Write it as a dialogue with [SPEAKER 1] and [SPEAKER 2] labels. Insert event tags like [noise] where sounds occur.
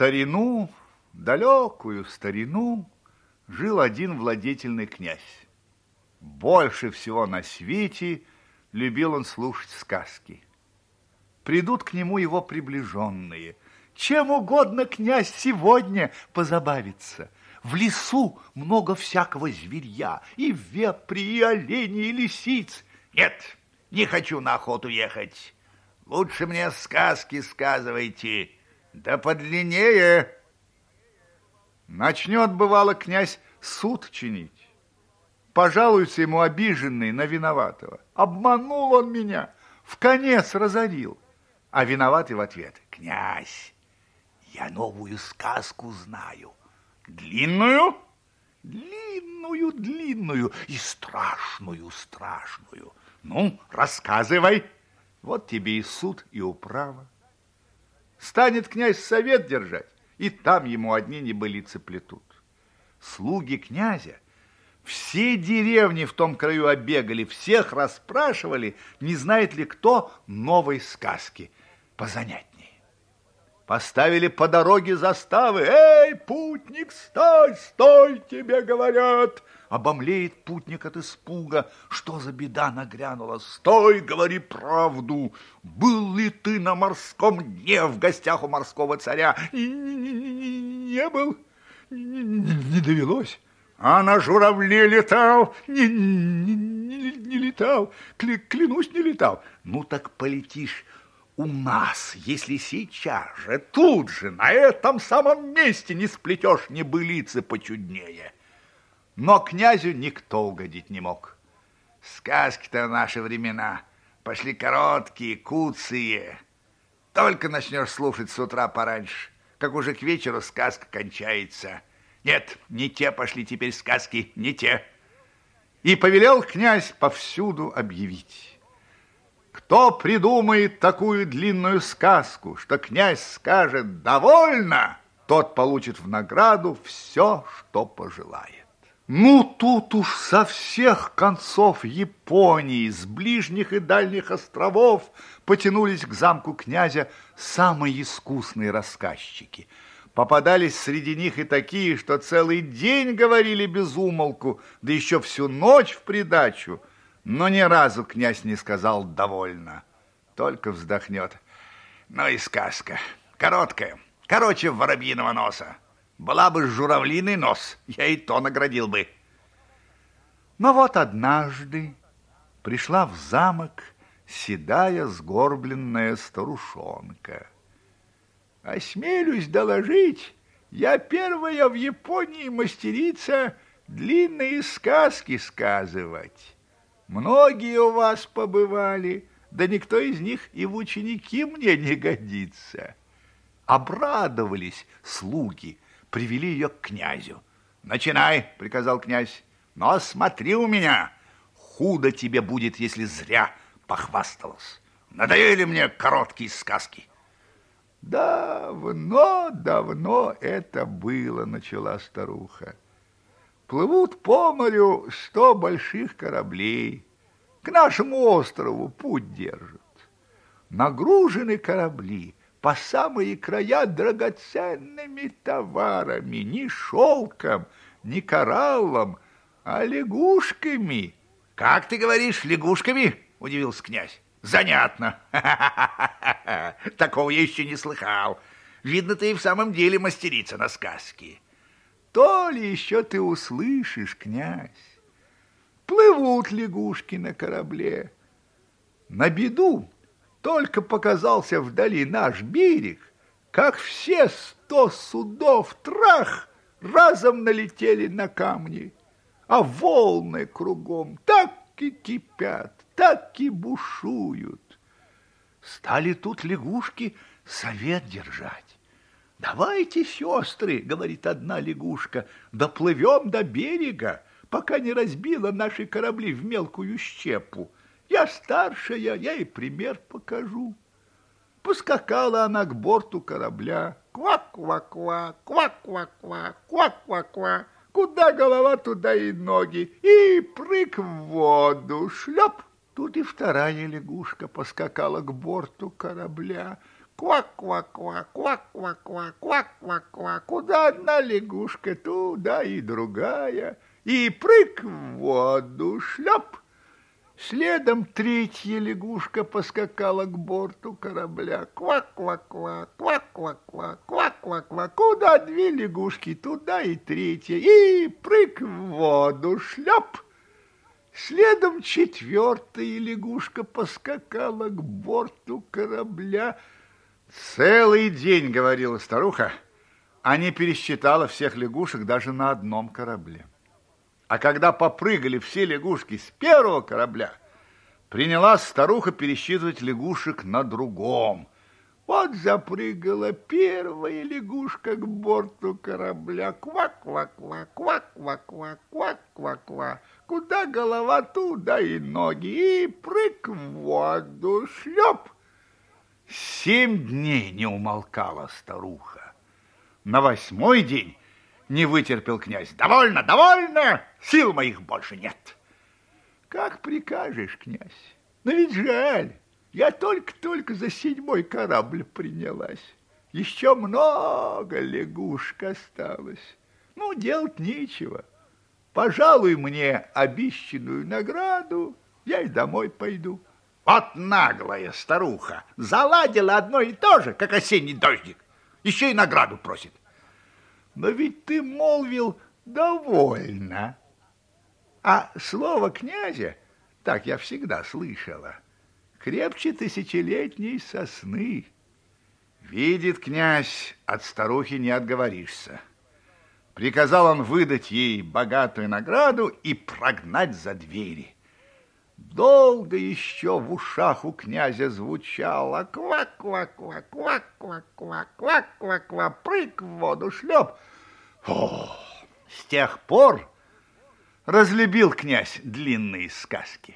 [SPEAKER 1] старину, далекую старину, жил один владетельный князь. Больше всего на свете любил он слушать сказки. Придут к нему его приближенные. Чем угодно князь сегодня позабавится. В лесу много всякого зверья, и вепри, и оленей, и лисиц.
[SPEAKER 2] Нет, не хочу на охоту ехать. Лучше мне сказки сказывайте, да подлиннее.
[SPEAKER 1] Начнет, бывало, князь суд чинить. Пожалуется ему обиженный на виноватого. Обманул он меня, в конец разорил. А виноватый в ответ.
[SPEAKER 2] Князь, я новую сказку знаю.
[SPEAKER 1] Длинную?
[SPEAKER 2] Длинную, длинную и страшную, страшную.
[SPEAKER 1] Ну, рассказывай. Вот тебе и суд, и управа. Станет князь совет держать, и там ему одни небылицы плетут. Слуги князя все деревни в том краю обегали, всех расспрашивали, не знает ли кто новой сказки позанятнее. Поставили по дороге заставы. «Эй, путник, стой, стой!» тебе говорят. Обомлеет путник от испуга. Что за беда нагрянула? «Стой, говори правду! Был ли ты на морском дне в гостях у морского царя?» «Не, был, не, довелось». А на журавле летал? Не, не, не, летал. Кля, клянусь, не летал. Ну так полетишь у нас, если сейчас же, тут же, на этом самом месте не сплетешь небылицы почуднее. Но князю никто угодить не мог.
[SPEAKER 2] Сказки-то наши времена пошли короткие, куцые. Только начнешь слушать с утра пораньше, как уже к вечеру сказка кончается. Нет, не те пошли теперь сказки, не те.
[SPEAKER 1] И повелел князь повсюду объявить. Кто придумает такую длинную сказку, что князь скажет «довольно», тот получит в награду все, что пожелает. Ну, тут уж со всех концов Японии, с ближних и дальних островов потянулись к замку князя самые искусные рассказчики – Попадались среди них и такие, что целый день говорили без умолку, да еще всю ночь в придачу. Но ни разу князь не сказал «довольно», только вздохнет.
[SPEAKER 2] Ну и сказка, короткая, короче воробьиного носа. Была бы журавлиный нос, я и то наградил бы.
[SPEAKER 1] Но вот однажды пришла в замок седая сгорбленная старушонка. Осмелюсь доложить, я первая в Японии мастерица длинные сказки сказывать. Многие у вас побывали, да никто из них и в ученики мне не годится. Обрадовались слуги, привели ее к князю. «Начинай», — приказал князь, — «но смотри у меня, худо тебе будет, если зря похвасталась. Надоели мне короткие сказки». Давно, давно это было, начала старуха. Плывут по морю сто больших кораблей. К нашему острову путь держат. Нагружены корабли по самые края драгоценными товарами, не шелком, не кораллом, а лягушками.
[SPEAKER 2] Как ты говоришь, лягушками? Удивился князь. Занятно. [laughs] Такого я еще не слыхал. Видно, ты и в самом деле мастерица на сказки.
[SPEAKER 1] То ли еще ты услышишь, князь. Плывут лягушки на корабле. На беду только показался вдали наш берег, как все сто судов трах разом налетели на камни, а волны кругом так и кипят, так и бушуют. Стали тут лягушки совет держать. «Давайте, сестры, — говорит одна лягушка, — доплывем до берега, пока не разбила наши корабли в мелкую щепу. Я старшая, я и пример покажу». Поскакала она к борту корабля. Ква-ква-ква, ква-ква-ква, ква-ква-ква. Куда голова, туда и ноги. И прыг в воду, шлеп. Тут и вторая лягушка поскакала к борту корабля. Квак-квак-квак, квак-квак-квак, квак-квак-квак. Куда одна лягушка, туда и другая. И прыг в воду, шлеп. Следом третья лягушка поскакала к борту корабля. Квак-квак-квак, квак-квак-квак, квак-квак-квак. Куда две лягушки, туда и третья. И прыг в воду, шлеп. Следом четвертая лягушка поскакала к борту корабля. Целый день, говорила старуха, а не пересчитала всех лягушек даже на одном корабле. А когда попрыгали все лягушки с первого корабля, принялась старуха пересчитывать лягушек на другом. Вот запрыгала первая лягушка к борту корабля. Квак-квак-квак, квак-квак-квак, квак-квак-квак. Куда голова, туда и ноги. И прыг в воду, шлеп. Семь дней не умолкала старуха. На восьмой день не вытерпел князь. Довольно, довольно, сил моих больше нет. Как прикажешь, князь? Но ведь жаль. Я только-только за седьмой корабль принялась. Еще много лягушек осталось. Ну, делать нечего. Пожалуй, мне обещанную награду, я и домой пойду. Вот наглая старуха, заладила одно и то же, как осенний дождик. Еще и награду просит. Но ведь ты молвил «довольно». А слово князя, так я всегда слышала, — крепче тысячелетней сосны. Видит князь, от старухи не отговоришься. Приказал он выдать ей богатую награду и прогнать за двери. Долго еще в ушах у князя звучало квак-квак-квак, прыг в воду шлеп. О, с тех пор разлюбил князь длинные сказки.